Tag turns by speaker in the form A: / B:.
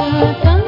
A: का